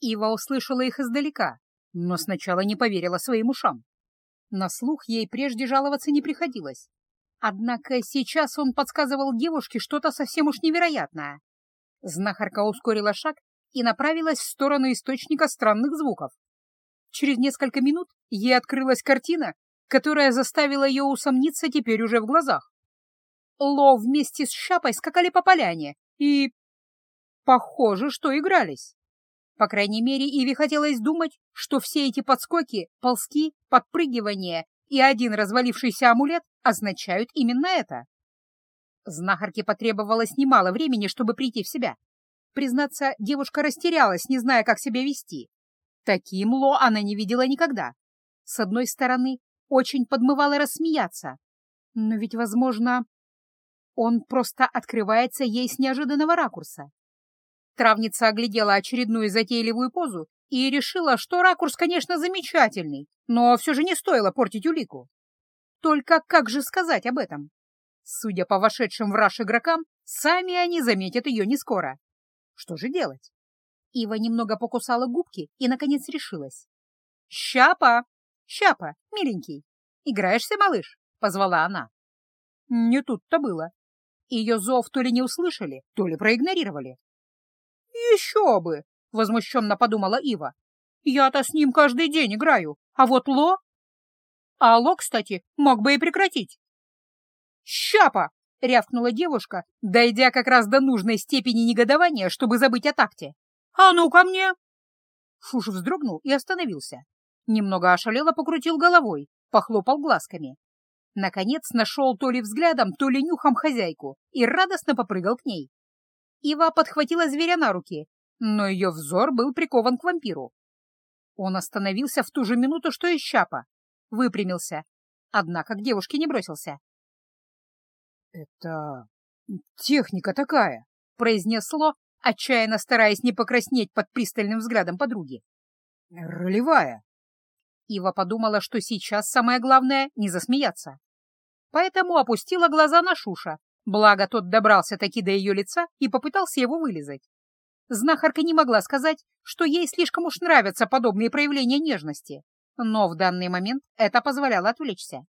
Ива услышала их издалека, но сначала не поверила своим ушам. На слух ей прежде жаловаться не приходилось. Однако сейчас он подсказывал девушке что-то совсем уж невероятное. Знахарка ускорила шаг и направилась в сторону источника странных звуков. Через несколько минут ей открылась картина, которая заставила ее усомниться теперь уже в глазах. Ло вместе с Шапой скакали по поляне и... Похоже, что игрались. По крайней мере, Иви хотелось думать, что все эти подскоки, ползки, подпрыгивания и один развалившийся амулет означают именно это. Знахарке потребовалось немало времени, чтобы прийти в себя. Признаться, девушка растерялась, не зная, как себя вести. Таким Ло она не видела никогда. С одной стороны, очень подмывало рассмеяться. Но ведь, возможно, он просто открывается ей с неожиданного ракурса. Травница оглядела очередную затейливую позу и решила, что ракурс, конечно, замечательный, но все же не стоило портить улику. Только как же сказать об этом? Судя по вошедшим в раш игрокам, сами они заметят ее не скоро. Что же делать? Ива немного покусала губки и, наконец, решилась. «Щапа! Щапа, миленький! Играешься, малыш?» — позвала она. Не тут-то было. Ее зов то ли не услышали, то ли проигнорировали. «Еще бы!» — возмущенно подумала Ива. «Я-то с ним каждый день играю, а вот Ло...» «А Ло, кстати, мог бы и прекратить». «Щапа!» — рявкнула девушка, дойдя как раз до нужной степени негодования, чтобы забыть о такте. «А ну ко мне!» Шуш вздрогнул и остановился. Немного ошалело покрутил головой, похлопал глазками. Наконец нашел то ли взглядом, то ли нюхом хозяйку и радостно попрыгал к ней. Ива подхватила зверя на руки, но ее взор был прикован к вампиру. Он остановился в ту же минуту, что и Щапа, выпрямился, однако к девушке не бросился. «Это техника такая», — произнесло, отчаянно стараясь не покраснеть под пристальным взглядом подруги. «Ролевая». Ива подумала, что сейчас самое главное — не засмеяться. Поэтому опустила глаза на Шуша, благо тот добрался таки до ее лица и попытался его вылезать. Знахарка не могла сказать, что ей слишком уж нравятся подобные проявления нежности, но в данный момент это позволяло отвлечься.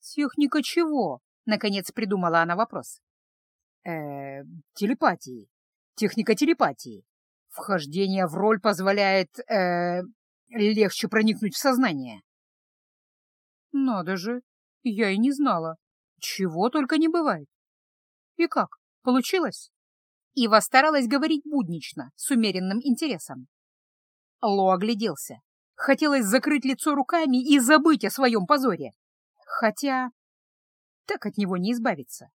«Техника чего?» — наконец придумала она вопрос. э телепатии. Техника телепатии. Вхождение в роль позволяет, э легче проникнуть в сознание. Надо же, я и не знала. Чего только не бывает. И как, получилось? Ива старалась говорить буднично, с умеренным интересом. Ло огляделся. Хотелось закрыть лицо руками и забыть о своем позоре. Хотя так от него не избавиться.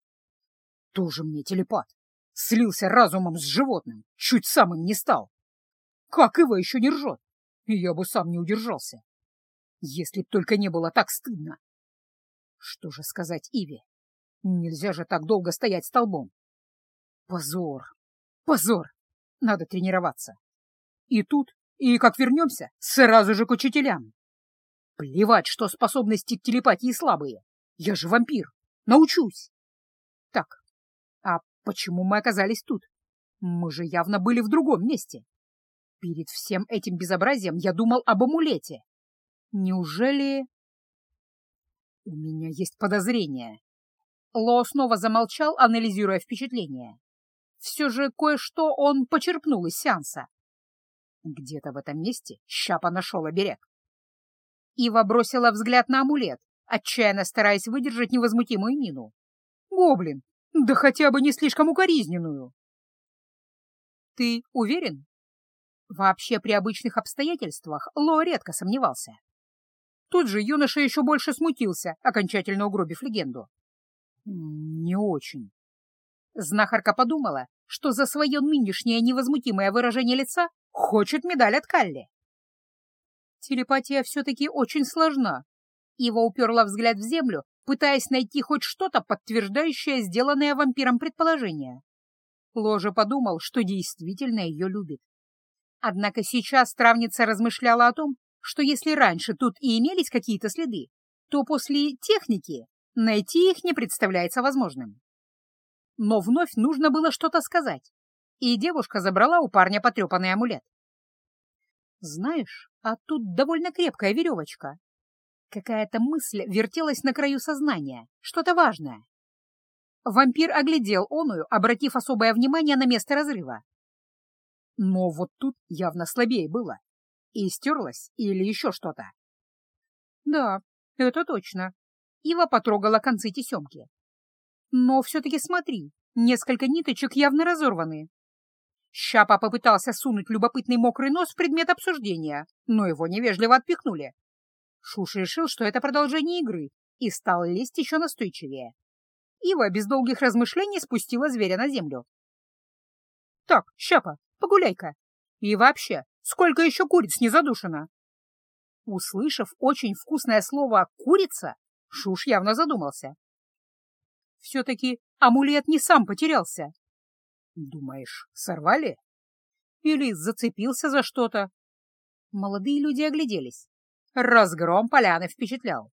Тоже мне телепат. Слился разумом с животным, чуть сам им не стал. Как Ива еще не ржет? Я бы сам не удержался. Если б только не было так стыдно. Что же сказать Иве? Нельзя же так долго стоять столбом. Позор! Позор! Надо тренироваться. И тут, и как вернемся, сразу же к учителям. Плевать, что способности к телепатии слабые. Я же вампир. Научусь. Так, а почему мы оказались тут? Мы же явно были в другом месте. Перед всем этим безобразием я думал об амулете. Неужели... У меня есть подозрение. Ло снова замолчал, анализируя впечатление. Все же кое-что он почерпнул из сеанса. Где-то в этом месте Щапа нашел оберег. Ива бросила взгляд на амулет, отчаянно стараясь выдержать невозмутимую мину. Гоблин, да хотя бы не слишком укоризненную. Ты уверен? Вообще при обычных обстоятельствах Ло редко сомневался. Тут же юноша еще больше смутился, окончательно угробив легенду. Не очень. Знахарка подумала, что за свое нынешнее невозмутимое выражение лица хочет медаль от Калли. Телепатия все-таки очень сложна. Ива уперла взгляд в землю, пытаясь найти хоть что-то, подтверждающее сделанное вампиром предположение. Ложа подумал, что действительно ее любит. Однако сейчас травница размышляла о том, что если раньше тут и имелись какие-то следы, то после техники найти их не представляется возможным. Но вновь нужно было что-то сказать, и девушка забрала у парня потрепанный амулет. Знаешь, а тут довольно крепкая веревочка. Какая-то мысль вертелась на краю сознания, что-то важное. Вампир оглядел оную, обратив особое внимание на место разрыва. Но вот тут явно слабее было. И стерлась или еще что-то. Да, это точно. Ива потрогала концы тесемки. Но все-таки смотри, несколько ниточек явно разорваны. Щапа попытался сунуть любопытный мокрый нос в предмет обсуждения, но его невежливо отпихнули. Шуш решил, что это продолжение игры, и стал лезть еще настойчивее. Ива без долгих размышлений спустила зверя на землю. «Так, Щапа, погуляй-ка. И вообще, сколько еще куриц не задушено?» Услышав очень вкусное слово «курица», Шуш явно задумался. Все-таки амулет не сам потерялся. Думаешь, сорвали? Или зацепился за что-то? Молодые люди огляделись. Разгром поляны впечатлял.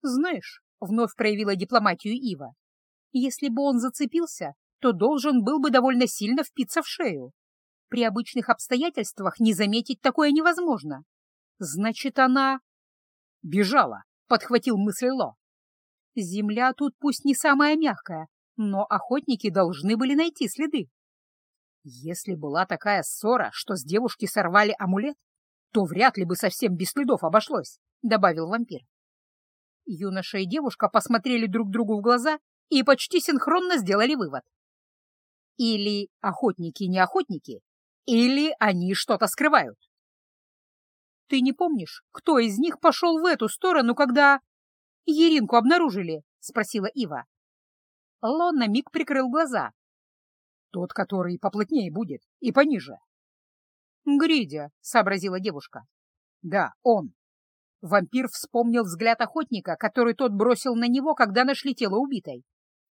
Знаешь, вновь проявила дипломатию Ива, если бы он зацепился, то должен был бы довольно сильно впиться в шею. При обычных обстоятельствах не заметить такое невозможно. Значит, она... Бежала, подхватил мысль Ло. Земля тут пусть не самая мягкая, но охотники должны были найти следы. Если была такая ссора, что с девушки сорвали амулет, то вряд ли бы совсем без следов обошлось, — добавил вампир. Юноша и девушка посмотрели друг другу в глаза и почти синхронно сделали вывод. Или охотники не охотники, или они что-то скрывают. Ты не помнишь, кто из них пошел в эту сторону, когда... Еринку обнаружили? — спросила Ива. Лон на миг прикрыл глаза. Тот, который поплотнее будет и пониже. «Гридя», — сообразила девушка. «Да, он». Вампир вспомнил взгляд охотника, который тот бросил на него, когда нашли тело убитой.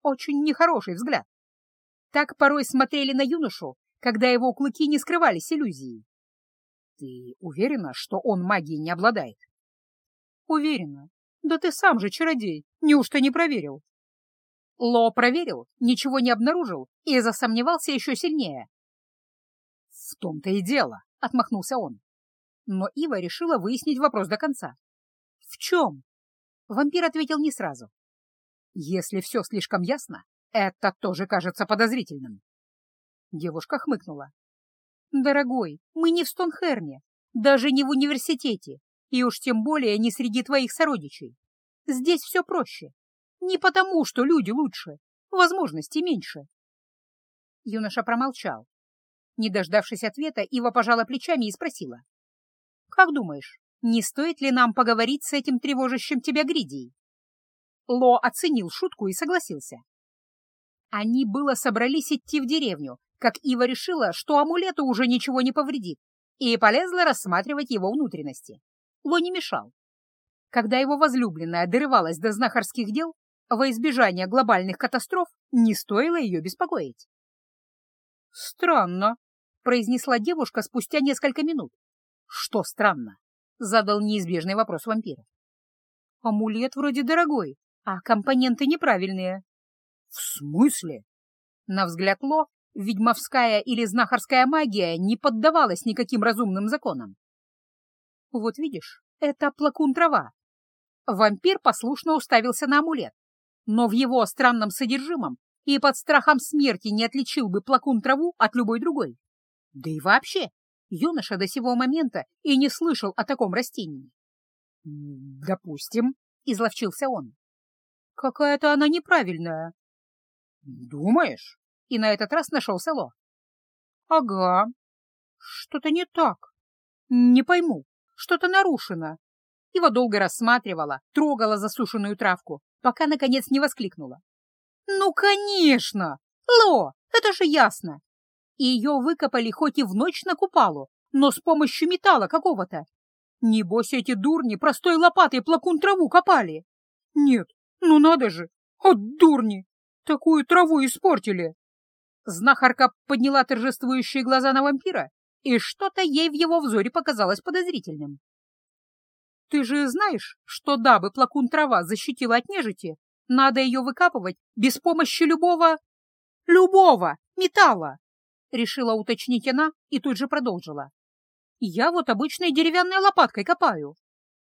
Очень нехороший взгляд. Так порой смотрели на юношу, когда его клыки не скрывались иллюзией. «Ты уверена, что он магией не обладает?» «Уверена. Да ты сам же чародей. Неужто не проверил?» Ло проверил, ничего не обнаружил и засомневался еще сильнее. «В том-то и дело», — отмахнулся он. Но Ива решила выяснить вопрос до конца. «В чем?» Вампир ответил не сразу. «Если все слишком ясно, это тоже кажется подозрительным». Девушка хмыкнула. «Дорогой, мы не в Стонхерне, даже не в университете, и уж тем более не среди твоих сородичей. Здесь все проще. Не потому, что люди лучше, возможностей меньше. Юноша промолчал. Не дождавшись ответа, Ива пожала плечами и спросила. «Как думаешь, не стоит ли нам поговорить с этим тревожащим тебя Гридией?» Ло оценил шутку и согласился. Они было собрались идти в деревню, как Ива решила, что амулету уже ничего не повредит, и полезла рассматривать его внутренности. Ло не мешал. Когда его возлюбленная дорывалась до знахарских дел, во избежание глобальных катастроф не стоило ее беспокоить. «Странно», — произнесла девушка спустя несколько минут. «Что странно?» — задал неизбежный вопрос вампира. «Амулет вроде дорогой, а компоненты неправильные». «В смысле?» На взгляд Ло, ведьмовская или знахарская магия не поддавалась никаким разумным законам. «Вот видишь, это плакун трава». Вампир послушно уставился на амулет но в его странном содержимом и под страхом смерти не отличил бы плакун траву от любой другой. Да и вообще, юноша до сего момента и не слышал о таком растении. «Допустим», — изловчился он. «Какая-то она неправильная». «Думаешь?» — и на этот раз нашел село. «Ага. Что-то не так. Не пойму, что-то нарушено». Его долго рассматривала, трогала засушенную травку, пока, наконец, не воскликнула. «Ну, конечно! Ло, это же ясно! Ее выкопали хоть и в ночь на купалу, но с помощью металла какого-то. Небось, эти дурни простой лопатой плакун траву копали. Нет, ну надо же! От дурни! Такую траву испортили!» Знахарка подняла торжествующие глаза на вампира, и что-то ей в его взоре показалось подозрительным. Ты же знаешь, что дабы плакун трава защитила от нежити, надо ее выкапывать без помощи любого... любого металла, — решила уточнить она и тут же продолжила. Я вот обычной деревянной лопаткой копаю.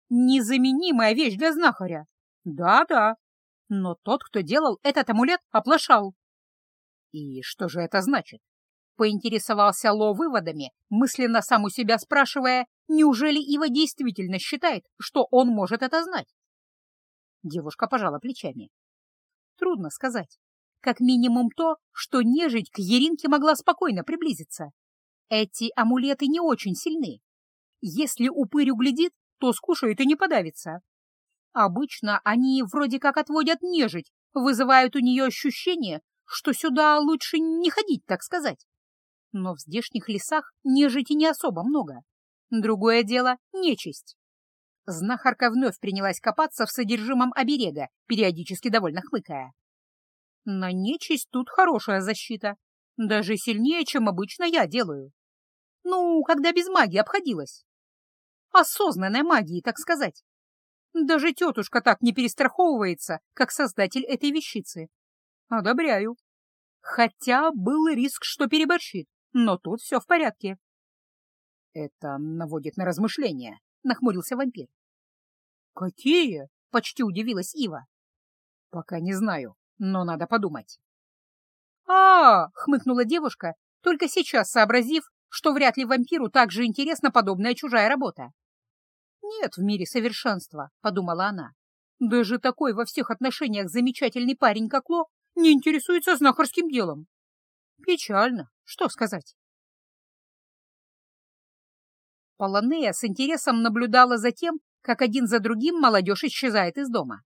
Незаменимая вещь для знахаря. Да-да. Но тот, кто делал этот амулет, оплошал. И что же это значит? Поинтересовался Ло выводами, мысленно сам у себя спрашивая, неужели Ива действительно считает, что он может это знать? Девушка пожала плечами. Трудно сказать. Как минимум то, что нежить к Еринке могла спокойно приблизиться. Эти амулеты не очень сильны. Если упырь углядит, то скушает и не подавится. Обычно они вроде как отводят нежить, вызывают у нее ощущение, что сюда лучше не ходить, так сказать. Но в здешних лесах нежити не особо много. Другое дело — нечисть. Знахарка вновь принялась копаться в содержимом оберега, периодически довольно хмыкая. На нечисть тут хорошая защита, даже сильнее, чем обычно я делаю. Ну, когда без магии обходилась. Осознанной магии, так сказать. Даже тетушка так не перестраховывается, как создатель этой вещицы. Одобряю. Хотя был риск, что переборщит, но тут все в порядке. Это наводит на размышления, — нахмурился вампир. Какие? — почти удивилась Ива. Пока не знаю, но надо подумать. А, -а, -а хмыкнула девушка, только сейчас сообразив, что вряд ли вампиру так же интересна подобная чужая работа. «Нет в мире совершенства», — подумала она. «Даже такой во всех отношениях замечательный парень, как Ло, не интересуется знахарским делом. Печально, что сказать». Полонея с интересом наблюдала за тем, как один за другим молодежь исчезает из дома.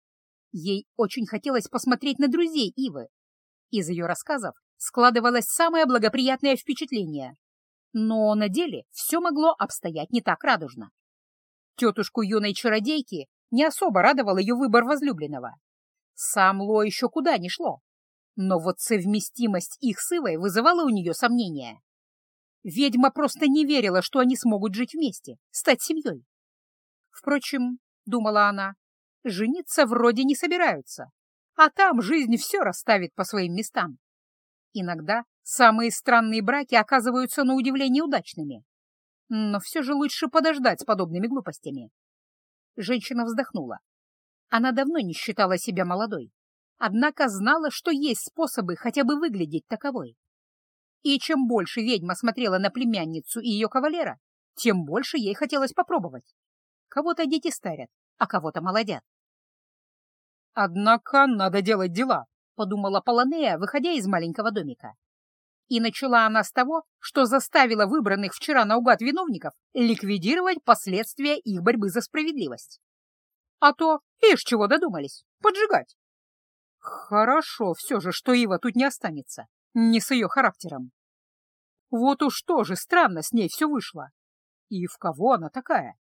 Ей очень хотелось посмотреть на друзей Ивы. Из ее рассказов складывалось самое благоприятное впечатление. Но на деле все могло обстоять не так радужно. Тетушку юной чародейки не особо радовал ее выбор возлюбленного. Сам Ло еще куда ни шло. Но вот совместимость их с Ивой вызывала у нее сомнения. Ведьма просто не верила, что они смогут жить вместе, стать семьей. Впрочем, думала она, жениться вроде не собираются, а там жизнь все расставит по своим местам. Иногда самые странные браки оказываются на удивление удачными. Но все же лучше подождать с подобными глупостями. Женщина вздохнула. Она давно не считала себя молодой, однако знала, что есть способы хотя бы выглядеть таковой. И чем больше ведьма смотрела на племянницу и ее кавалера, тем больше ей хотелось попробовать. Кого-то дети старят, а кого-то молодят. «Однако надо делать дела», — подумала Полонея, выходя из маленького домика. И начала она с того, что заставила выбранных вчера наугад виновников ликвидировать последствия их борьбы за справедливость. А то, ишь, чего додумались, поджигать. Хорошо все же, что Ива тут не останется, не с ее характером. Вот уж тоже странно с ней все вышло. И в кого она такая?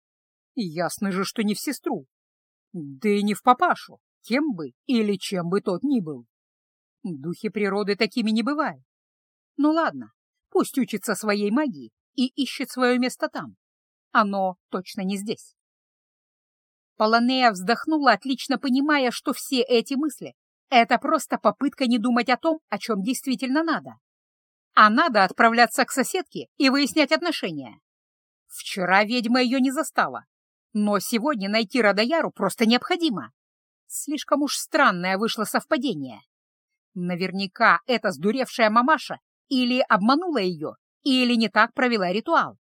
Ясно же, что не в сестру. Да и не в папашу, кем бы или чем бы тот ни был. Духи природы такими не бывают. Ну ладно, пусть учится своей магии и ищет свое место там. Оно точно не здесь. Полонея вздохнула, отлично понимая, что все эти мысли — это просто попытка не думать о том, о чем действительно надо. А надо отправляться к соседке и выяснять отношения. Вчера ведьма ее не застала, но сегодня найти Радояру просто необходимо. Слишком уж странное вышло совпадение. Наверняка эта сдуревшая мамаша или обманула ее, или не так провела ритуал.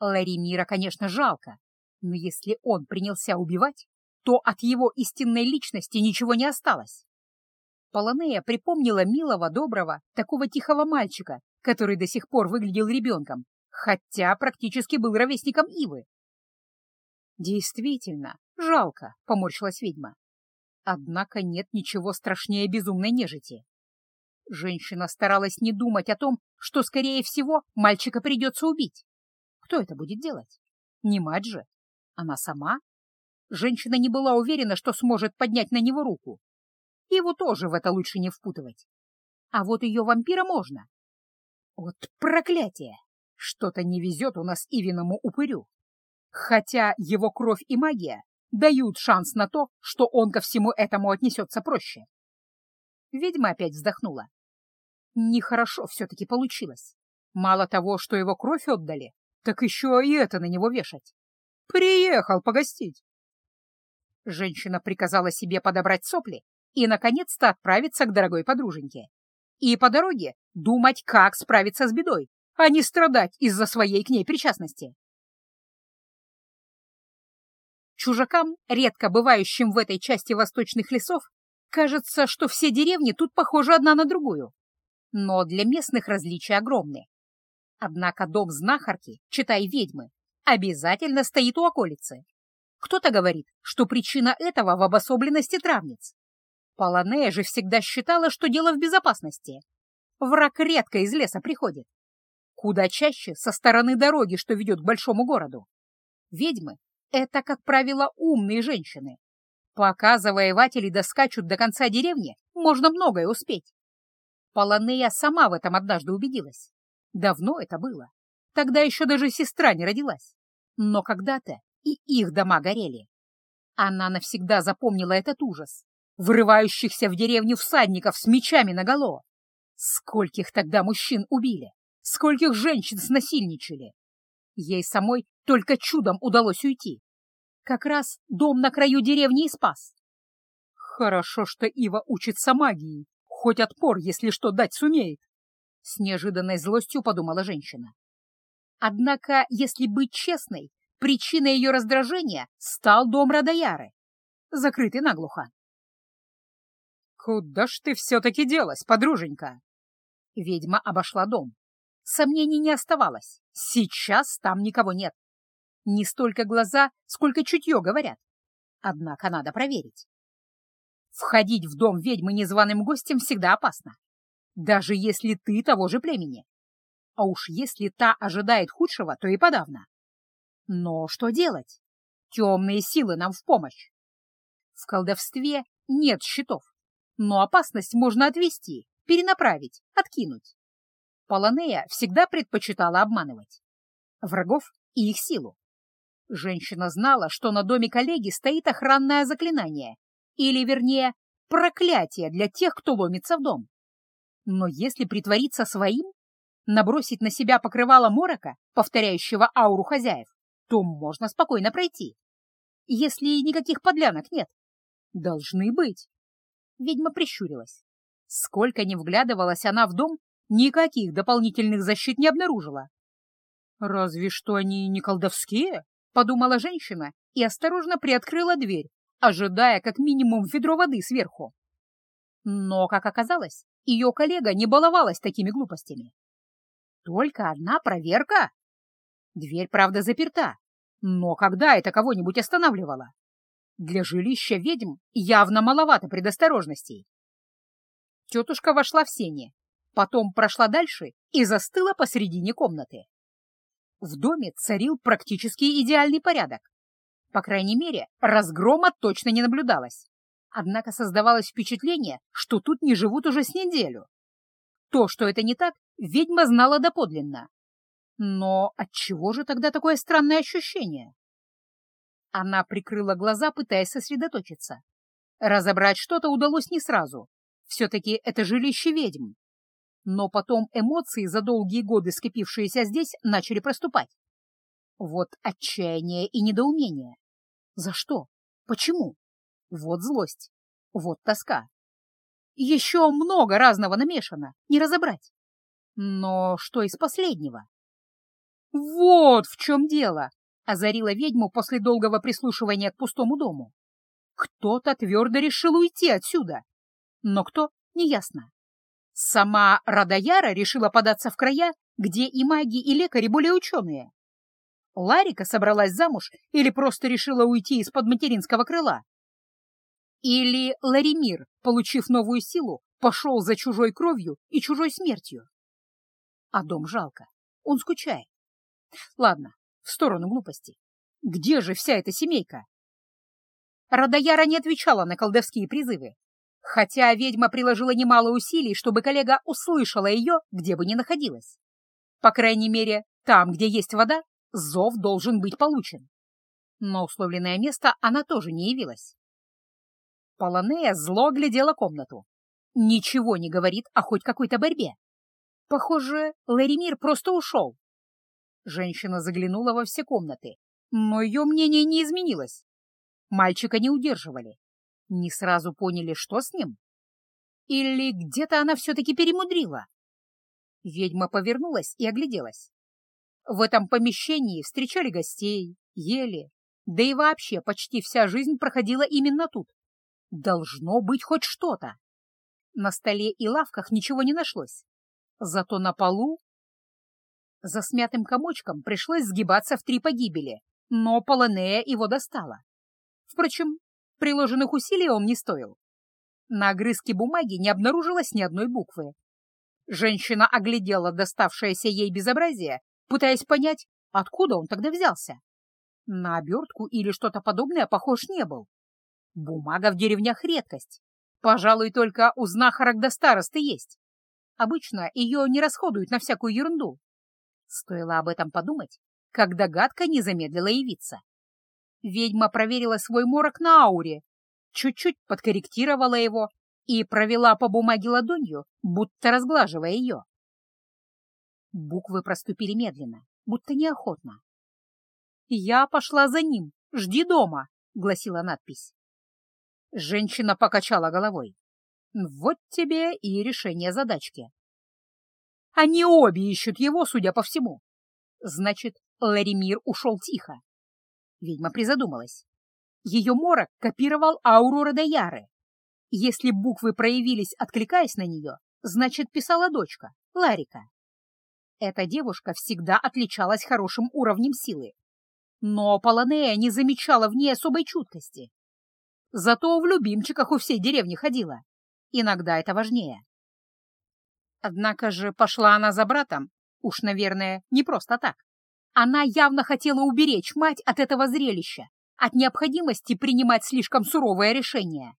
Ларимира, конечно, жалко, но если он принялся убивать, то от его истинной личности ничего не осталось. Полонея припомнила милого, доброго, такого тихого мальчика, который до сих пор выглядел ребенком, хотя практически был ровесником Ивы. «Действительно, жалко», — поморщилась ведьма. «Однако нет ничего страшнее безумной нежити. Женщина старалась не думать о том, что, скорее всего, мальчика придется убить. Кто это будет делать? Не мать же. Она сама? Женщина не была уверена, что сможет поднять на него руку. Его тоже в это лучше не впутывать. А вот ее вампира можно. Вот проклятие! Что-то не везет у нас Ивиному упырю. Хотя его кровь и магия дают шанс на то, что он ко всему этому отнесется проще. Ведьма опять вздохнула. Нехорошо все-таки получилось. Мало того, что его кровь отдали, Так еще и это на него вешать. Приехал погостить. Женщина приказала себе подобрать сопли и, наконец-то, отправиться к дорогой подруженьке. И по дороге думать, как справиться с бедой, а не страдать из-за своей к ней причастности. Чужакам, редко бывающим в этой части восточных лесов, кажется, что все деревни тут похожи одна на другую. Но для местных различия огромны. Однако дом знахарки, читай ведьмы, обязательно стоит у околицы. Кто-то говорит, что причина этого в обособленности травниц. Полонея же всегда считала, что дело в безопасности. Враг редко из леса приходит. Куда чаще со стороны дороги, что ведет к большому городу. Ведьмы — это, как правило, умные женщины. Пока завоеватели доскачут до конца деревни, можно многое успеть. Полонея сама в этом однажды убедилась. Давно это было. Тогда еще даже сестра не родилась. Но когда-то и их дома горели. Она навсегда запомнила этот ужас. Врывающихся в деревню всадников с мечами наголо. Скольких тогда мужчин убили, скольких женщин снасильничали. Ей самой только чудом удалось уйти. Как раз дом на краю деревни и спас. Хорошо, что Ива учится магии, хоть отпор, если что, дать сумеет. С неожиданной злостью подумала женщина. Однако, если быть честной, причиной ее раздражения стал дом Радояры, закрытый наглухо. «Куда ж ты все-таки делась, подруженька?» Ведьма обошла дом. Сомнений не оставалось. Сейчас там никого нет. Не столько глаза, сколько чутье говорят. Однако надо проверить. Входить в дом ведьмы незваным гостем всегда опасно. Даже если ты того же племени. А уж если та ожидает худшего, то и подавно. Но что делать? Темные силы нам в помощь. В колдовстве нет щитов. Но опасность можно отвести, перенаправить, откинуть. Полонея всегда предпочитала обманывать. Врагов и их силу. Женщина знала, что на доме коллеги стоит охранное заклинание, или, вернее, проклятие для тех, кто ломится в дом. Но если притвориться своим, набросить на себя покрывало морока, повторяющего ауру хозяев, то можно спокойно пройти. Если никаких подлянок нет. Должны быть. Ведьма прищурилась. Сколько ни вглядывалась она в дом, никаких дополнительных защит не обнаружила. «Разве что они не колдовские?» — подумала женщина и осторожно приоткрыла дверь, ожидая как минимум ведро воды сверху. Но, как оказалось, ее коллега не баловалась такими глупостями. Только одна проверка? Дверь, правда, заперта, но когда это кого-нибудь останавливало? Для жилища ведьм явно маловато предосторожностей. Тетушка вошла в сене, потом прошла дальше и застыла посредине комнаты. В доме царил практически идеальный порядок. По крайней мере, разгрома точно не наблюдалось. Однако создавалось впечатление, что тут не живут уже с неделю. То, что это не так, ведьма знала доподлинно. Но отчего же тогда такое странное ощущение? Она прикрыла глаза, пытаясь сосредоточиться. Разобрать что-то удалось не сразу. Все-таки это жилище ведьм. Но потом эмоции, за долгие годы скопившиеся здесь, начали проступать. Вот отчаяние и недоумение. За что? Почему? Вот злость. Вот тоска. Еще много разного намешано, не разобрать. Но что из последнего? Вот в чем дело, озарила ведьму после долгого прислушивания к пустому дому. Кто-то твердо решил уйти отсюда. Но кто, неясно. Сама Радаяра решила податься в края, где и маги, и лекари более ученые. Ларика собралась замуж или просто решила уйти из-под материнского крыла. Или Ларимир, получив новую силу, пошел за чужой кровью и чужой смертью. А дом жалко, он скучает. Ладно, в сторону глупости. Где же вся эта семейка? Радаяра не отвечала на колдовские призывы, хотя ведьма приложила немало усилий, чтобы коллега услышала ее, где бы ни находилась. По крайней мере, там, где есть вода, зов должен быть получен. Но условленное место она тоже не явилась. Полонея зло глядела комнату. Ничего не говорит о хоть какой-то борьбе. Похоже, Ларимир просто ушел. Женщина заглянула во все комнаты, но ее мнение не изменилось. Мальчика не удерживали. Не сразу поняли, что с ним. Или где-то она все-таки перемудрила. Ведьма повернулась и огляделась. В этом помещении встречали гостей, ели, да и вообще почти вся жизнь проходила именно тут. Должно быть хоть что-то. На столе и лавках ничего не нашлось. Зато на полу... За смятым комочком пришлось сгибаться в три погибели, но Полонея его достала. Впрочем, приложенных усилий он не стоил. На огрызке бумаги не обнаружилось ни одной буквы. Женщина оглядела доставшееся ей безобразие, пытаясь понять, откуда он тогда взялся. На обертку или что-то подобное похож не был. Бумага в деревнях редкость. Пожалуй, только у знахарок до старосты есть. Обычно ее не расходуют на всякую ерунду. Стоило об этом подумать, как догадка не замедлила явиться. Ведьма проверила свой морок на ауре, чуть-чуть подкорректировала его и провела по бумаге ладонью, будто разглаживая ее. Буквы проступили медленно, будто неохотно. «Я пошла за ним. Жди дома», — гласила надпись. Женщина покачала головой. «Вот тебе и решение задачки». Они обе ищут его, судя по всему. Значит, Ларимир ушел тихо. Ведьма призадумалась. Ее морок копировал ауру Родояры. Если буквы проявились, откликаясь на нее, значит, писала дочка, Ларика. Эта девушка всегда отличалась хорошим уровнем силы. Но Полонея не замечала в ней особой чуткости. Зато в любимчиках у всей деревни ходила. Иногда это важнее. Однако же пошла она за братом, уж, наверное, не просто так. Она явно хотела уберечь мать от этого зрелища, от необходимости принимать слишком суровое решение.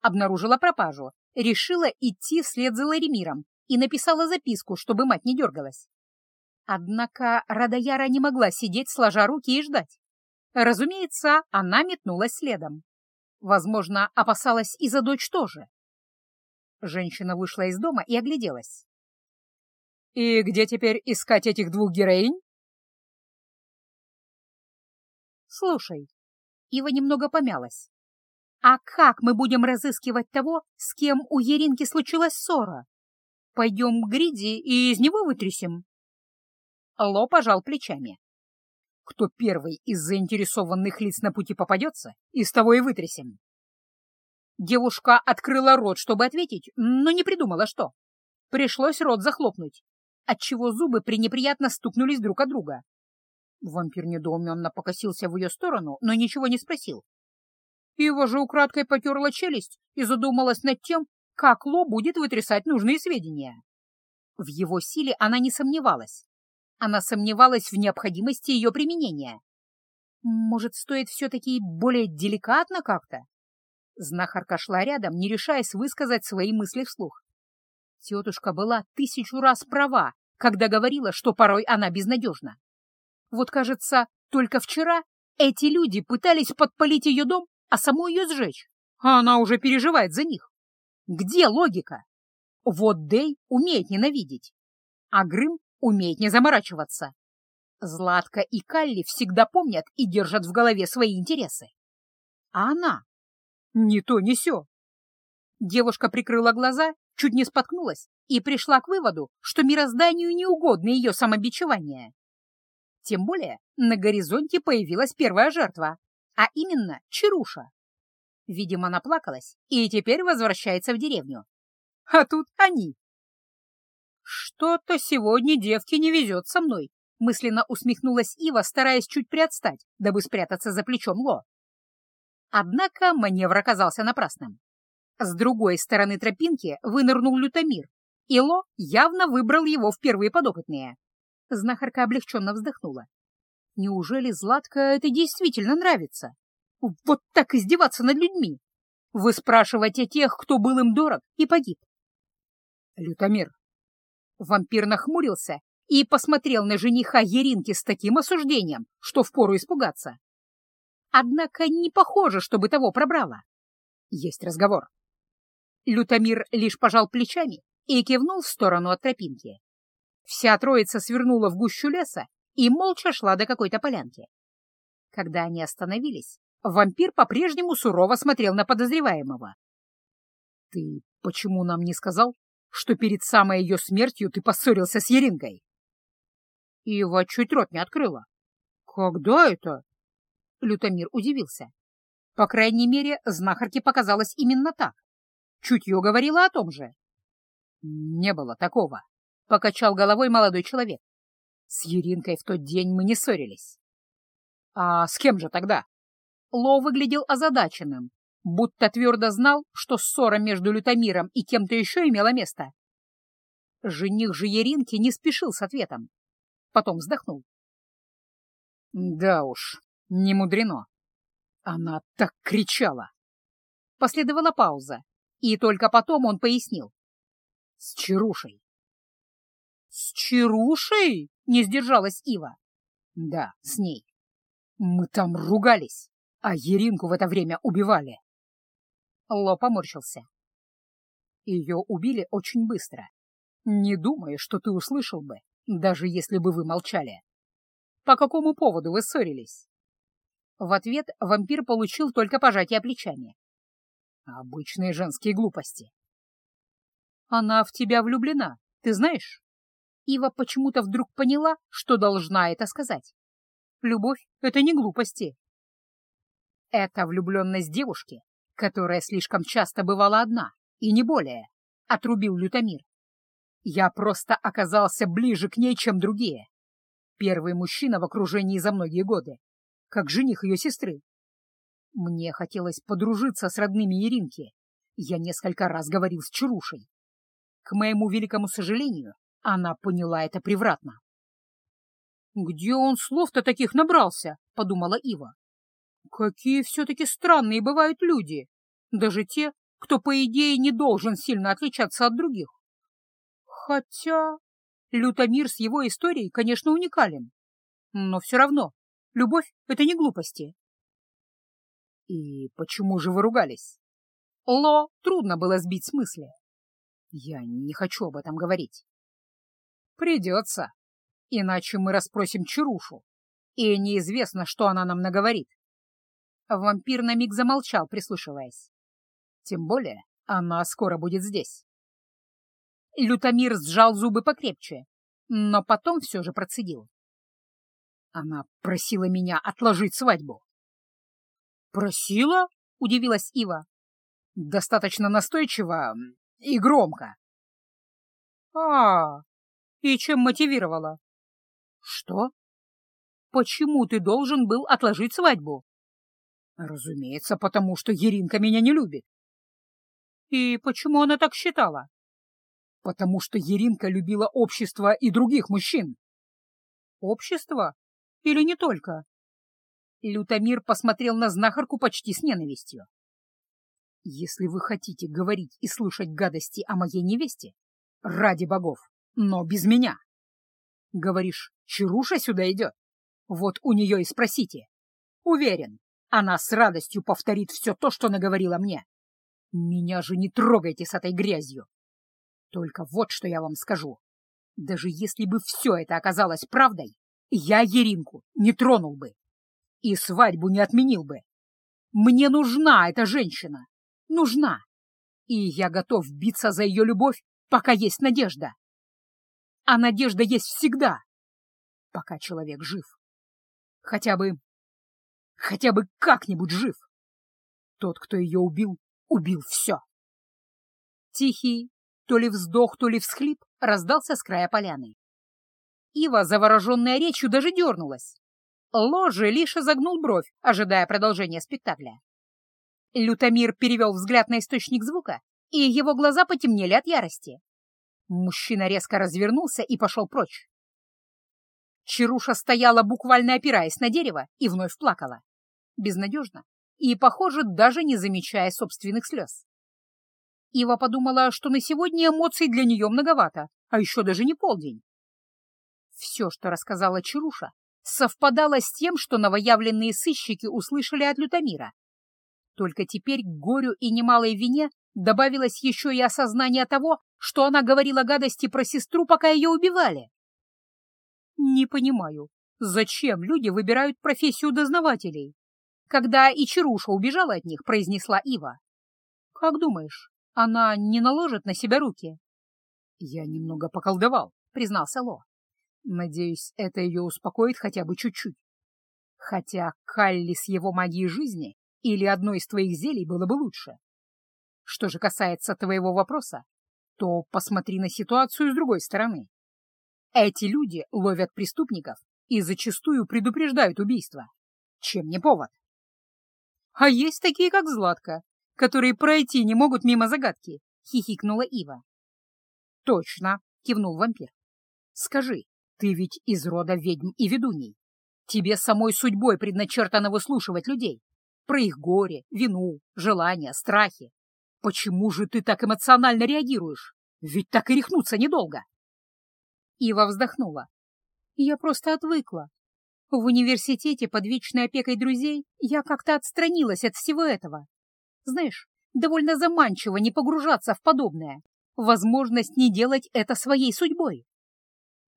Обнаружила пропажу, решила идти вслед за Ларемиром и написала записку, чтобы мать не дергалась. Однако Радаяра не могла сидеть, сложа руки и ждать. Разумеется, она метнулась следом. Возможно, опасалась и за дочь тоже. Женщина вышла из дома и огляделась. «И где теперь искать этих двух героинь?» «Слушай», — Ива немного помялась, «а как мы будем разыскивать того, с кем у Еринки случилась ссора? Пойдем к Гриди и из него вытрясем?» Ло пожал плечами. Кто первый из заинтересованных лиц на пути попадется, из того и вытрясем. Девушка открыла рот, чтобы ответить, но не придумала, что. Пришлось рот захлопнуть, отчего зубы пренеприятно стукнулись друг от друга. Вампир недоуменно покосился в ее сторону, но ничего не спросил. Ива же украдкой потерла челюсть и задумалась над тем, как Ло будет вытрясать нужные сведения. В его силе она не сомневалась. Она сомневалась в необходимости ее применения. Может, стоит все-таки более деликатно как-то? Знахарка шла рядом, не решаясь высказать свои мысли вслух. Тетушка была тысячу раз права, когда говорила, что порой она безнадежна. Вот, кажется, только вчера эти люди пытались подпалить ее дом, а саму ее сжечь, а она уже переживает за них. Где логика? Вот Дэй умеет ненавидеть, а Грым умеет не заморачиваться. Златка и Калли всегда помнят и держат в голове свои интересы. А она? Ни то, ни сё. Девушка прикрыла глаза, чуть не споткнулась и пришла к выводу, что мирозданию не угодно ее самобичевание. Тем более на горизонте появилась первая жертва, а именно Чаруша. Видимо, наплакалась и теперь возвращается в деревню. А тут они. «Что-то сегодня девке не везет со мной», — мысленно усмехнулась Ива, стараясь чуть приотстать, дабы спрятаться за плечом Ло. Однако маневр оказался напрасным. С другой стороны тропинки вынырнул лютомир, и Ло явно выбрал его в первые подопытные. Знахарка облегченно вздохнула. Неужели Златка это действительно нравится? Вот так издеваться над людьми? Вы спрашиваете тех, кто был им дорог и погиб. Лютомир, Вампир нахмурился и посмотрел на жениха Еринки с таким осуждением, что впору испугаться. Однако не похоже, чтобы того пробрало. Есть разговор. Лютомир лишь пожал плечами и кивнул в сторону от тропинки. Вся троица свернула в гущу леса и молча шла до какой-то полянки. Когда они остановились, вампир по-прежнему сурово смотрел на подозреваемого. «Ты почему нам не сказал, что перед самой ее смертью ты поссорился с Ерингой?» Ива чуть рот не открыла. «Когда это?» Лютомир удивился. По крайней мере, знахарке показалось именно так. Чутье говорило о том же. «Не было такого», — покачал головой молодой человек. «С Еринкой в тот день мы не ссорились». «А с кем же тогда?» Ло выглядел озадаченным, будто твердо знал, что ссора между Лютомиром и кем-то еще имела место. Жених же Еринки не спешил с ответом. Потом вздохнул. «Да уж, не мудрено. Она так кричала!» Последовала пауза, и только потом он пояснил. «С Чарушей». «С Чарушей?» — не сдержалась Ива. «Да, с ней. Мы там ругались, а Еринку в это время убивали». Ло поморщился. Ее убили очень быстро. Не думаю, что ты услышал бы, даже если бы вы молчали. По какому поводу вы ссорились? В ответ вампир получил только пожатие плечами. Обычные женские глупости. Она в тебя влюблена, ты знаешь? Ива почему-то вдруг поняла, что должна это сказать. Любовь — это не глупости. Это влюбленность девушки, которая слишком часто бывала одна, и не более, — отрубил Лютомир. Я просто оказался ближе к ней, чем другие. Первый мужчина в окружении за многие годы, как жених ее сестры. Мне хотелось подружиться с родными Иринки. Я несколько раз говорил с Чарушей. К моему великому сожалению, она поняла это превратно. «Где он слов-то таких набрался?» — подумала Ива. «Какие все-таки странные бывают люди, даже те, кто, по идее, не должен сильно отличаться от других. Хотя Лютомир с его историей, конечно, уникален. Но все равно, любовь — это не глупости. И почему же вы ругались? Ло трудно было сбить с мысли. Я не хочу об этом говорить. Придется, иначе мы расспросим Чарушу, и неизвестно, что она нам наговорит. Вампир на миг замолчал, прислушиваясь. Тем более она скоро будет здесь. Лютомир сжал зубы покрепче, но потом все же процедил. Она просила меня отложить свадьбу. «Просила?» — удивилась Ива. «Достаточно настойчиво и громко». «А, и чем мотивировала?» «Что? Почему ты должен был отложить свадьбу?» «Разумеется, потому что Еринка меня не любит». «И почему она так считала?» «Потому что Еринка любила общество и других мужчин». «Общество? Или не только?» Лютомир посмотрел на знахарку почти с ненавистью. «Если вы хотите говорить и слышать гадости о моей невесте, ради богов, но без меня. Говоришь, Чаруша сюда идет? Вот у нее и спросите. Уверен, она с радостью повторит все то, что наговорила мне. Меня же не трогайте с этой грязью. Только вот что я вам скажу. Даже если бы все это оказалось правдой, я Еринку не тронул бы и свадьбу не отменил бы. Мне нужна эта женщина. Нужна. И я готов биться за ее любовь, пока есть надежда. А надежда есть всегда, пока человек жив. Хотя бы... хотя бы как-нибудь жив. Тот, кто ее убил, убил все. Тихий, то ли вздох, то ли всхлип, раздался с края поляны. Ива, завороженная речью, даже дернулась. Ложи лишь изогнул бровь, ожидая продолжения спектакля. Лютомир перевел взгляд на источник звука, и его глаза потемнели от ярости. Мужчина резко развернулся и пошел прочь. Чаруша стояла, буквально опираясь на дерево, и вновь плакала. Безнадежно и, похоже, даже не замечая собственных слез. Ива подумала, что на сегодня эмоций для нее многовато, а еще даже не полдень. Все, что рассказала Чаруша, совпадало с тем, что новоявленные сыщики услышали от Лютомира. Только теперь к горю и немалой вине добавилось еще и осознание того, что она говорила гадости про сестру, пока ее убивали. «Не понимаю, Зачем люди выбирают профессию дознавателей? Когда и Чаруша убежала от них, произнесла Ива. Как думаешь, она не наложит на себя руки? Я немного поколдовал, признался Ло. Надеюсь, это ее успокоит хотя бы чуть-чуть. Хотя Калли с его магией жизни или одно из твоих зелий было бы лучше. Что же касается твоего вопроса, то посмотри на ситуацию с другой стороны. Эти люди ловят преступников и зачастую предупреждают убийство. Чем не повод? А есть такие, как Златка, которые пройти не могут мимо загадки, хихикнула Ива. Точно, кивнул вампир. Скажи, ты ведь из рода ведьм и ведуней. Тебе самой судьбой предначертано выслушивать людей. Про их горе, вину, желания, страхи. Почему же ты так эмоционально реагируешь? Ведь так и рехнуться недолго. Ива вздохнула. Я просто отвыкла. В университете под вечной опекой друзей я как-то отстранилась от всего этого. Знаешь, довольно заманчиво не погружаться в подобное. Возможность не делать это своей судьбой.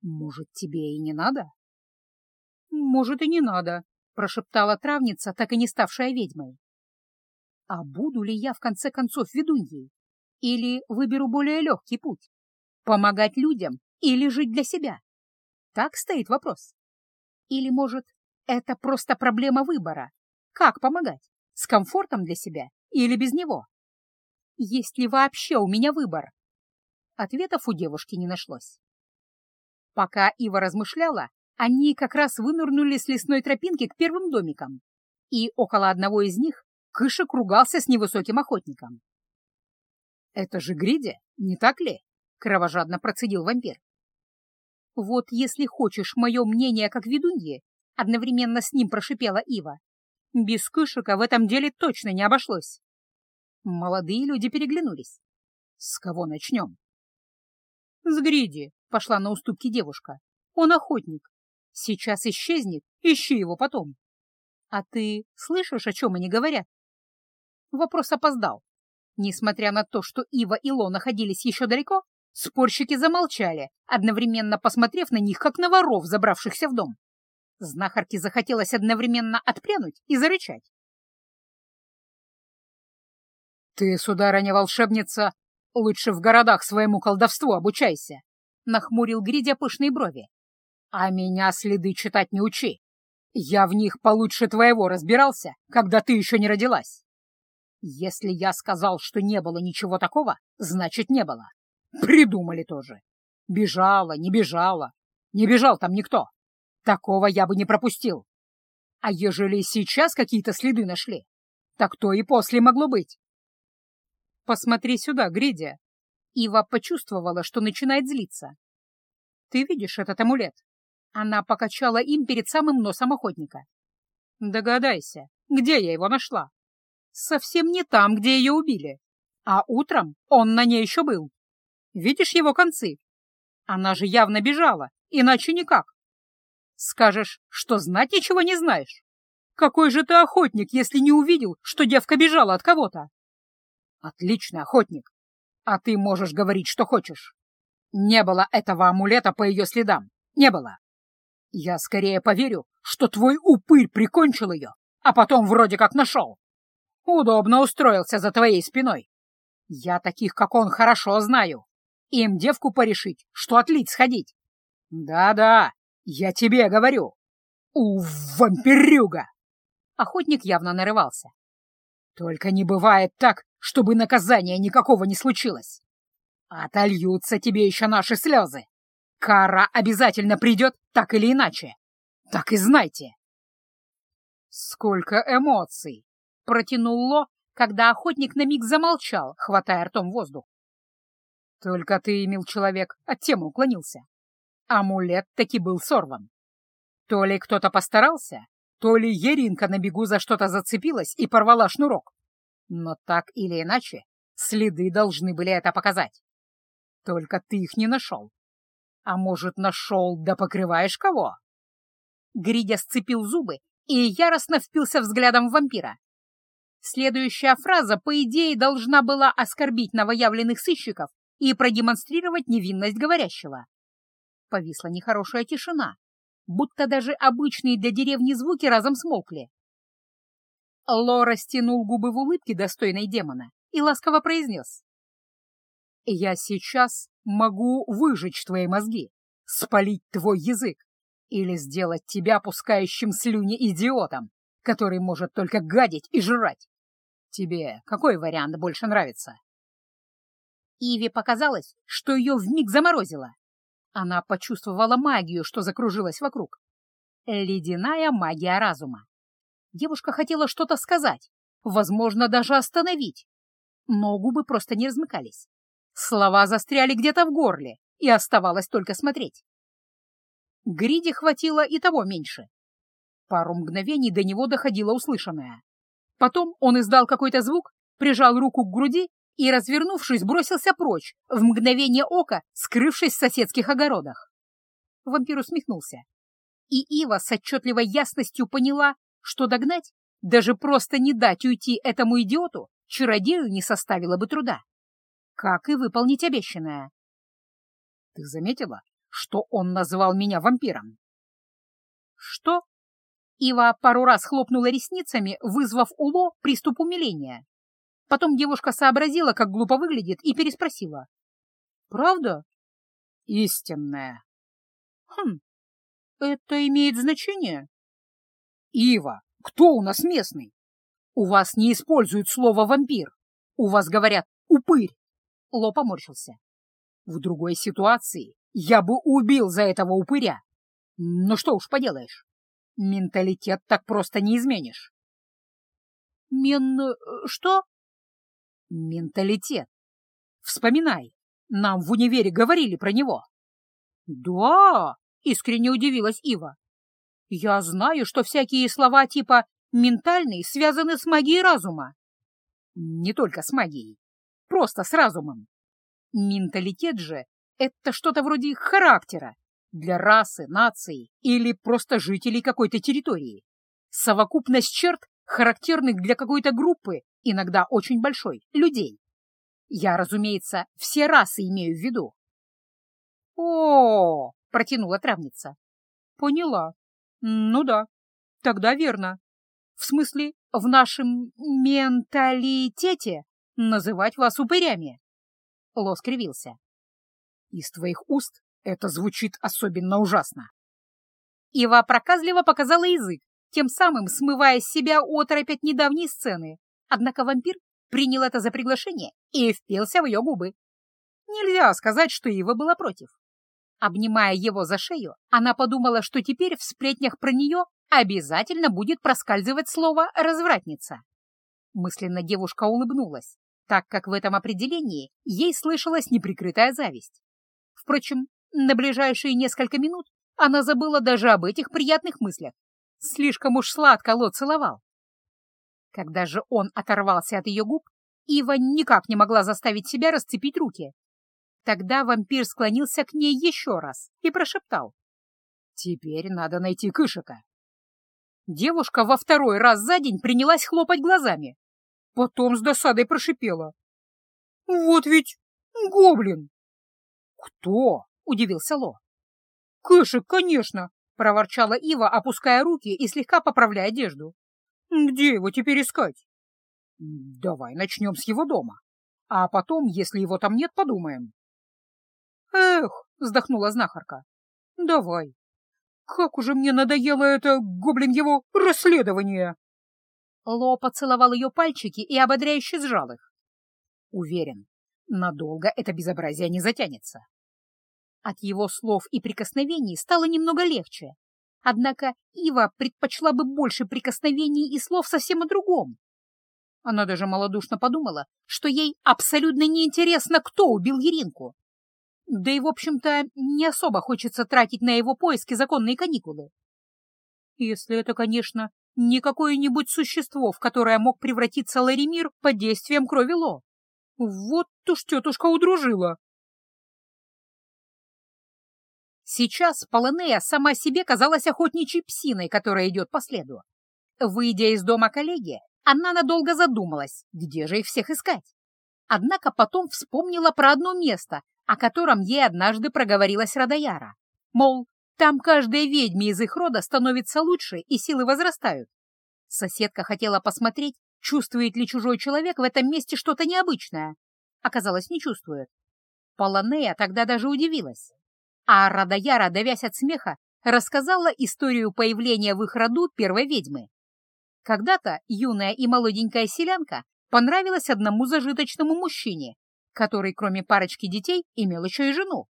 Может, тебе и не надо? Может, и не надо, прошептала травница, так и не ставшая ведьмой. А буду ли я в конце концов ведуньей? Или выберу более легкий путь? Помогать людям или жить для себя? Так стоит вопрос. Или, может, это просто проблема выбора? Как помогать? С комфортом для себя или без него? Есть ли вообще у меня выбор? Ответов у девушки не нашлось. Пока Ива размышляла, они как раз вынырнули с лесной тропинки к первым домикам, и около одного из них Кышек ругался с невысоким охотником. «Это же Гриди, не так ли?» — кровожадно процедил вампир. «Вот если хочешь мое мнение как ведуньи», — одновременно с ним прошипела Ива, «без Кышека в этом деле точно не обошлось». Молодые люди переглянулись. «С кого начнем?» «С Гриди», — пошла на уступки девушка. «Он охотник. Сейчас исчезнет, ищи его потом». «А ты слышишь, о чем они говорят?» Вопрос опоздал. Несмотря на то, что Ива и Ло находились еще далеко, спорщики замолчали, одновременно посмотрев на них, как на воров, забравшихся в дом. Знахарке захотелось одновременно отпрянуть и зарычать. «Ты, сударыня-волшебница, лучше в городах своему колдовству обучайся!» — нахмурил Гридя пышные брови. «А меня следы читать не учи. Я в них получше твоего разбирался, когда ты еще не родилась. Если я сказал, что не было ничего такого, значит, не было. Придумали тоже. Бежала, не бежала. Не бежал там никто. Такого я бы не пропустил. А ежели сейчас какие-то следы нашли, так то и после могло быть. Посмотри сюда, Гридия. Ива почувствовала, что начинает злиться. Ты видишь этот амулет? Она покачала им перед самым носом охотника. Догадайся, где я его нашла? совсем не там, где ее убили. А утром он на ней еще был. Видишь его концы? Она же явно бежала, иначе никак. Скажешь, что знать ничего не знаешь? Какой же ты охотник, если не увидел, что девка бежала от кого-то? Отличный охотник. А ты можешь говорить, что хочешь. Не было этого амулета по ее следам. Не было. Я скорее поверю, что твой упырь прикончил ее, а потом вроде как нашел. Удобно устроился за твоей спиной. Я таких, как он, хорошо знаю. Им девку порешить, что отлить сходить. Да-да, я тебе говорю. У, вампирюга! Охотник явно нарывался. Только не бывает так, чтобы наказания никакого не случилось. Отольются тебе еще наши слезы. Кара обязательно придет, так или иначе. Так и знайте. Сколько эмоций! Протянул Ло, когда охотник на миг замолчал, хватая ртом воздух. Только ты, мил человек, от темы уклонился. Амулет таки был сорван. То ли кто-то постарался, то ли Еринка на бегу за что-то зацепилась и порвала шнурок. Но так или иначе, следы должны были это показать. Только ты их не нашел. А может, нашел, да покрываешь кого? Гридя сцепил зубы и яростно впился взглядом в вампира. Следующая фраза, по идее, должна была оскорбить новоявленных сыщиков и продемонстрировать невинность говорящего. Повисла нехорошая тишина. будто даже обычные для деревни звуки разом смолкли. Лора стянул губы в улыбке достойной демона и ласково произнес. «Я сейчас могу выжечь твои мозги, спалить твой язык или сделать тебя пускающим слюни идиотом, который может только гадить и жрать. Тебе какой вариант больше нравится?» Иве показалось, что ее вмиг заморозило. Она почувствовала магию, что закружилась вокруг. Ледяная магия разума. Девушка хотела что-то сказать, возможно, даже остановить. Но губы просто не размыкались. Слова застряли где-то в горле, и оставалось только смотреть. Гриди хватило и того меньше. Пару мгновений до него доходило услышанное. Потом он издал какой-то звук, прижал руку к груди и, развернувшись, бросился прочь, в мгновение ока скрывшись в соседских огородах. Вампир усмехнулся. И Ива с отчетливой ясностью поняла, что догнать, даже просто не дать уйти этому идиоту, чародею не составило бы труда. Как и выполнить обещанное. Ты заметила, что он назвал меня вампиром? Что? Ива пару раз хлопнула ресницами, вызвав у Ло приступ умиления. Потом девушка сообразила, как глупо выглядит, и переспросила. «Правда?» «Истинная». «Хм, это имеет значение?» «Ива, кто у нас местный? У вас не используют слово «вампир». У вас говорят «упырь». Ло поморщился. В другой ситуации я бы убил за этого упыря. Ну что уж поделаешь, менталитет так просто не изменишь. Мен... Что? Менталитет. Вспоминай, нам в универе говорили про него. Да, искренне удивилась Ива. Я знаю, что всякие слова типа «ментальный» связаны с магией разума. Не только с магией, просто с разумом. Менталитет же — это что-то вроде характера для расы, нации или просто жителей какой-то территории. Совокупность черт, характерных для какой-то группы иногда очень большой, людей. Я, разумеется, все расы имею в виду. О, -о, -о протянула травница. Поняла. Ну да, тогда верно. В смысле, в нашем менталитете называть вас упырями. Ло скривился. Из твоих уст это звучит особенно ужасно. Ива проказливо показала язык, тем самым смывая с себя оторопь от недавней сцены. Однако вампир принял это за приглашение и впился в ее губы. Нельзя сказать, что Ива была против. Обнимая его за шею, она подумала, что теперь в сплетнях про нее обязательно будет проскальзывать слово «развратница». Мысленно девушка улыбнулась, так как в этом определении ей слышалась неприкрытая зависть. Впрочем, на ближайшие несколько минут она забыла даже об этих приятных мыслях. Слишком уж сладко Ло целовал. Когда же он оторвался от ее губ, Ива никак не могла заставить себя расцепить руки. Тогда вампир склонился к ней еще раз и прошептал. «Теперь надо найти Кышика». Девушка во второй раз за день принялась хлопать глазами. Потом с досадой прошипела. «Вот ведь гоблин!» «Кто?» — удивился Ло. «Кышик, конечно!» — проворчала Ива, опуская руки и слегка поправляя одежду. Где его теперь искать? Давай начнем с его дома. А потом, если его там нет, подумаем. Эх, вздохнула знахарка. Давай. Как уже мне надоело это, гоблин его, расследование. Ло поцеловал ее пальчики и ободряюще сжал их. Уверен, надолго это безобразие не затянется. От его слов и прикосновений стало немного легче, Однако Ива предпочла бы больше прикосновений и слов совсем о другом. Она даже малодушно подумала, что ей абсолютно неинтересно, кто убил Еринку. Да и, в общем-то, не особо хочется тратить на его поиски законные каникулы. Если это, конечно, не какое-нибудь существо, в которое мог превратиться Ларимир под действием крови Ло. Вот уж тетушка удружила. Сейчас Полонея сама себе казалась охотничьей псиной, которая идет по следу. Выйдя из дома коллеги, она надолго задумалась, где же их всех искать. Однако потом вспомнила про одно место, о котором ей однажды проговорилась Радаяра. Мол, Там каждая ведьме из их рода становится лучше, и силы возрастают. Соседка хотела посмотреть, чувствует ли чужой человек в этом месте что-то необычное. Оказалось, не чувствует. Полонея тогда даже удивилась. А Радаяра, давясь от смеха, рассказала историю появления в их роду первой ведьмы. Когда-то юная и молоденькая селянка понравилась одному зажиточному мужчине, который, кроме парочки детей, имел еще и жену.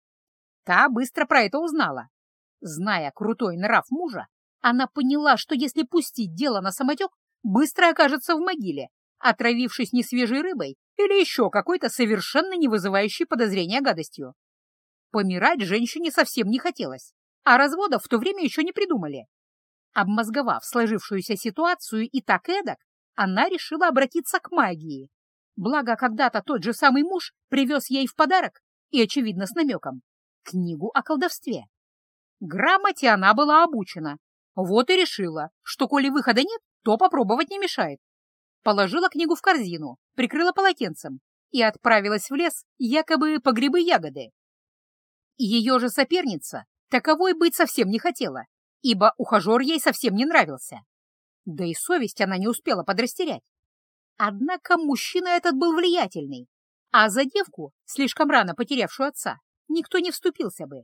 Та быстро про это узнала. Зная крутой нрав мужа, она поняла, что если пустить дело на самотек, быстро окажется в могиле, отравившись несвежей рыбой или еще какой-то совершенно не вызывающей подозрения гадостью. Помирать женщине совсем не хотелось, а разводов в то время еще не придумали. Обмозговав сложившуюся ситуацию и так эдак, она решила обратиться к магии. Благо, когда-то тот же самый муж привез ей в подарок, и, очевидно, с намеком, книгу о колдовстве. Грамоте она была обучена, вот и решила, что коли выхода нет, то попробовать не мешает. Положила книгу в корзину, прикрыла полотенцем и отправилась в лес якобы по грибы-ягоды. Ее же соперница таковой быть совсем не хотела, ибо ухажер ей совсем не нравился. Да и совесть она не успела подрастерять. Однако мужчина этот был влиятельный, а за девку, слишком рано потерявшую отца, никто не вступился бы.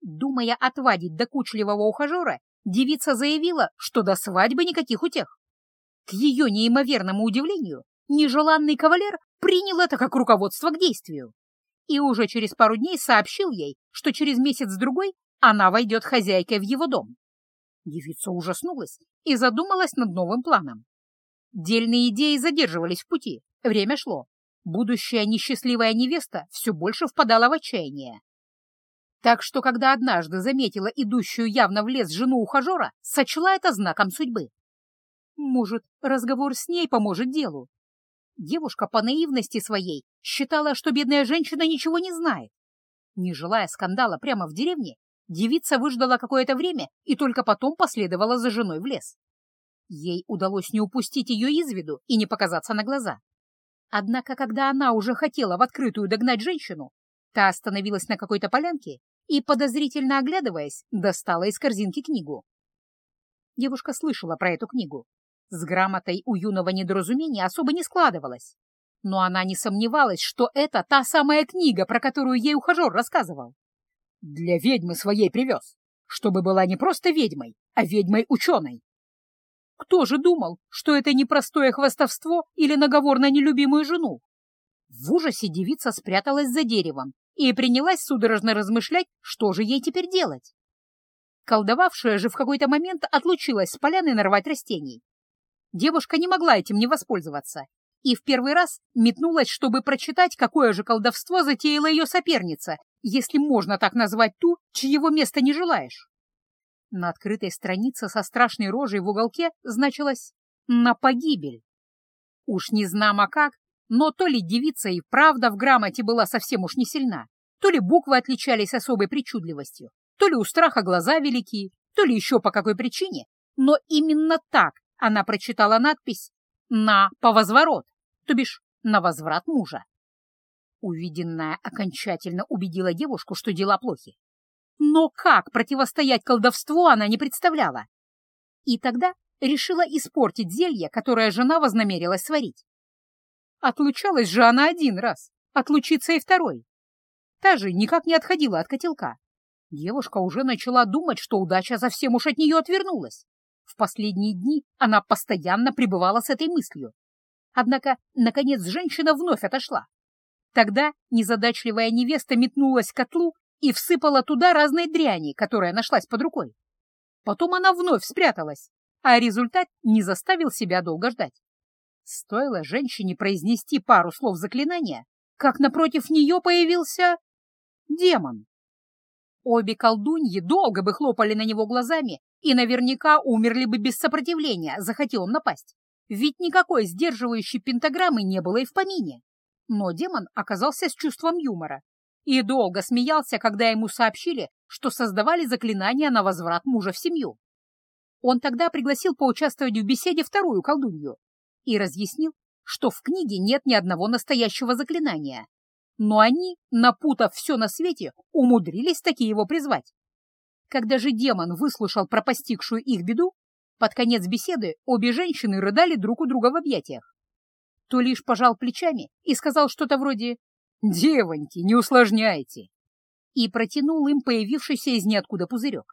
Думая отвадить докучливого ухажера, девица заявила, что до свадьбы никаких утех. К ее неимоверному удивлению, нежеланный кавалер принял это как руководство к действию и уже через пару дней сообщил ей, что через месяц-другой она войдет хозяйкой в его дом. Девица ужаснулась и задумалась над новым планом. Дельные идеи задерживались в пути, время шло. Будущая несчастливая невеста все больше впадала в отчаяние. Так что, когда однажды заметила идущую явно в лес жену ухажера, сочла это знаком судьбы. Может, разговор с ней поможет делу. Девушка по наивности своей считала, что бедная женщина ничего не знает. Не желая скандала прямо в деревне, девица выждала какое-то время и только потом последовала за женой в лес. Ей удалось не упустить ее из виду и не показаться на глаза. Однако, когда она уже хотела в открытую догнать женщину, та остановилась на какой-то полянке и, подозрительно оглядываясь, достала из корзинки книгу. Девушка слышала про эту книгу, с грамотой у юного недоразумения особо не складывалось. Но она не сомневалась, что это та самая книга, про которую ей ухажер рассказывал. Для ведьмы своей привез, чтобы была не просто ведьмой, а ведьмой-ученой. Кто же думал, что это непростое хвастовство или наговор на нелюбимую жену? В ужасе девица спряталась за деревом и принялась судорожно размышлять, что же ей теперь делать. Колдовавшая же в какой-то момент отлучилась с поляны нарвать растений. Девушка не могла этим не воспользоваться и в первый раз метнулась, чтобы прочитать, какое же колдовство затеяла ее соперница, если можно так назвать ту, чьего места не желаешь. На открытой странице со страшной рожей в уголке значилось «на погибель». Уж не знамо как, но то ли девица и правда в грамоте была совсем уж не сильна, то ли буквы отличались особой причудливостью, то ли у страха глаза велики, то ли еще по какой причине, но именно так она прочитала надпись «На повозворот», то бишь «На возврат мужа». Увиденное окончательно убедило девушку, что дела плохи. Но как противостоять колдовству она не представляла. И тогда решила испортить зелье, которое жена вознамерилась сварить. Отлучалась же она один раз, отлучиться и второй. Та же никак не отходила от котелка. Девушка уже начала думать, что удача совсем уж от нее отвернулась. В последние дни она постоянно пребывала с этой мыслью. Однако, наконец, женщина вновь отошла. Тогда незадачливая невеста метнулась к котлу и всыпала туда разной дряни, которая нашлась под рукой. Потом она вновь спряталась, а результат не заставил себя долго ждать. Стоило женщине произнести пару слов заклинания, как напротив нее появился демон. Обе колдуньи долго бы хлопали на него глазами и наверняка умерли бы без сопротивления, захотел он напасть. Ведь никакой сдерживающей пентаграммы не было и в помине. Но демон оказался с чувством юмора и долго смеялся, когда ему сообщили, что создавали заклинание на возврат мужа в семью. Он тогда пригласил поучаствовать в беседе вторую колдунью и разъяснил, что в книге нет ни одного настоящего заклинания, но они, напутав все на свете, умудрились таки его призвать. Когда же демон выслушал про постигшую их беду, под конец беседы обе женщины рыдали друг у друга в объятиях. То лишь пожал плечами и сказал что-то вроде «Девоньки, не усложняйте!» и протянул им появившийся из ниоткуда пузырек.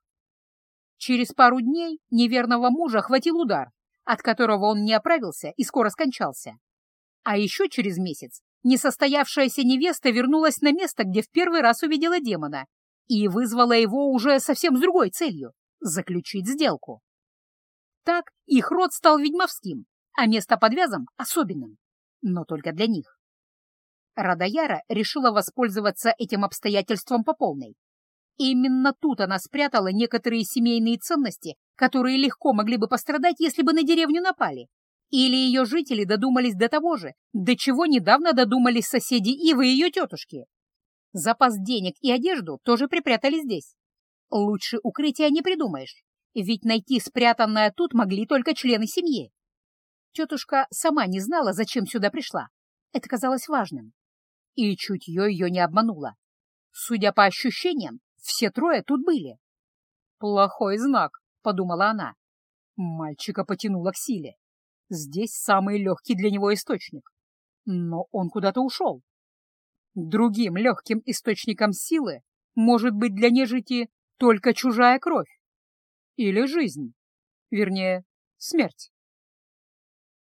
Через пару дней неверного мужа хватил удар, от которого он не оправился и скоро скончался. А еще через месяц несостоявшаяся невеста вернулась на место, где в первый раз увидела демона, и вызвала его уже совсем с другой целью — заключить сделку. Так их род стал ведьмовским, а место под вязом — особенным, но только для них. Радаяра решила воспользоваться этим обстоятельством по полной. Именно тут она спрятала некоторые семейные ценности, которые легко могли бы пострадать, если бы на деревню напали. Или ее жители додумались до того же, до чего недавно додумались соседи Ивы и ее тетушки. Запас денег и одежду тоже припрятали здесь. Лучше укрытия не придумаешь, ведь найти спрятанное тут могли только члены семьи. Тетушка сама не знала, зачем сюда пришла. Это казалось важным. И чутье ее не обмануло. Судя по ощущениям, все трое тут были. «Плохой знак», — подумала она. Мальчика потянуло к силе. Здесь самый легкий для него источник. Но он куда-то ушел. Другим легким источником силы может быть для нежити только чужая кровь. Или жизнь. Вернее, смерть.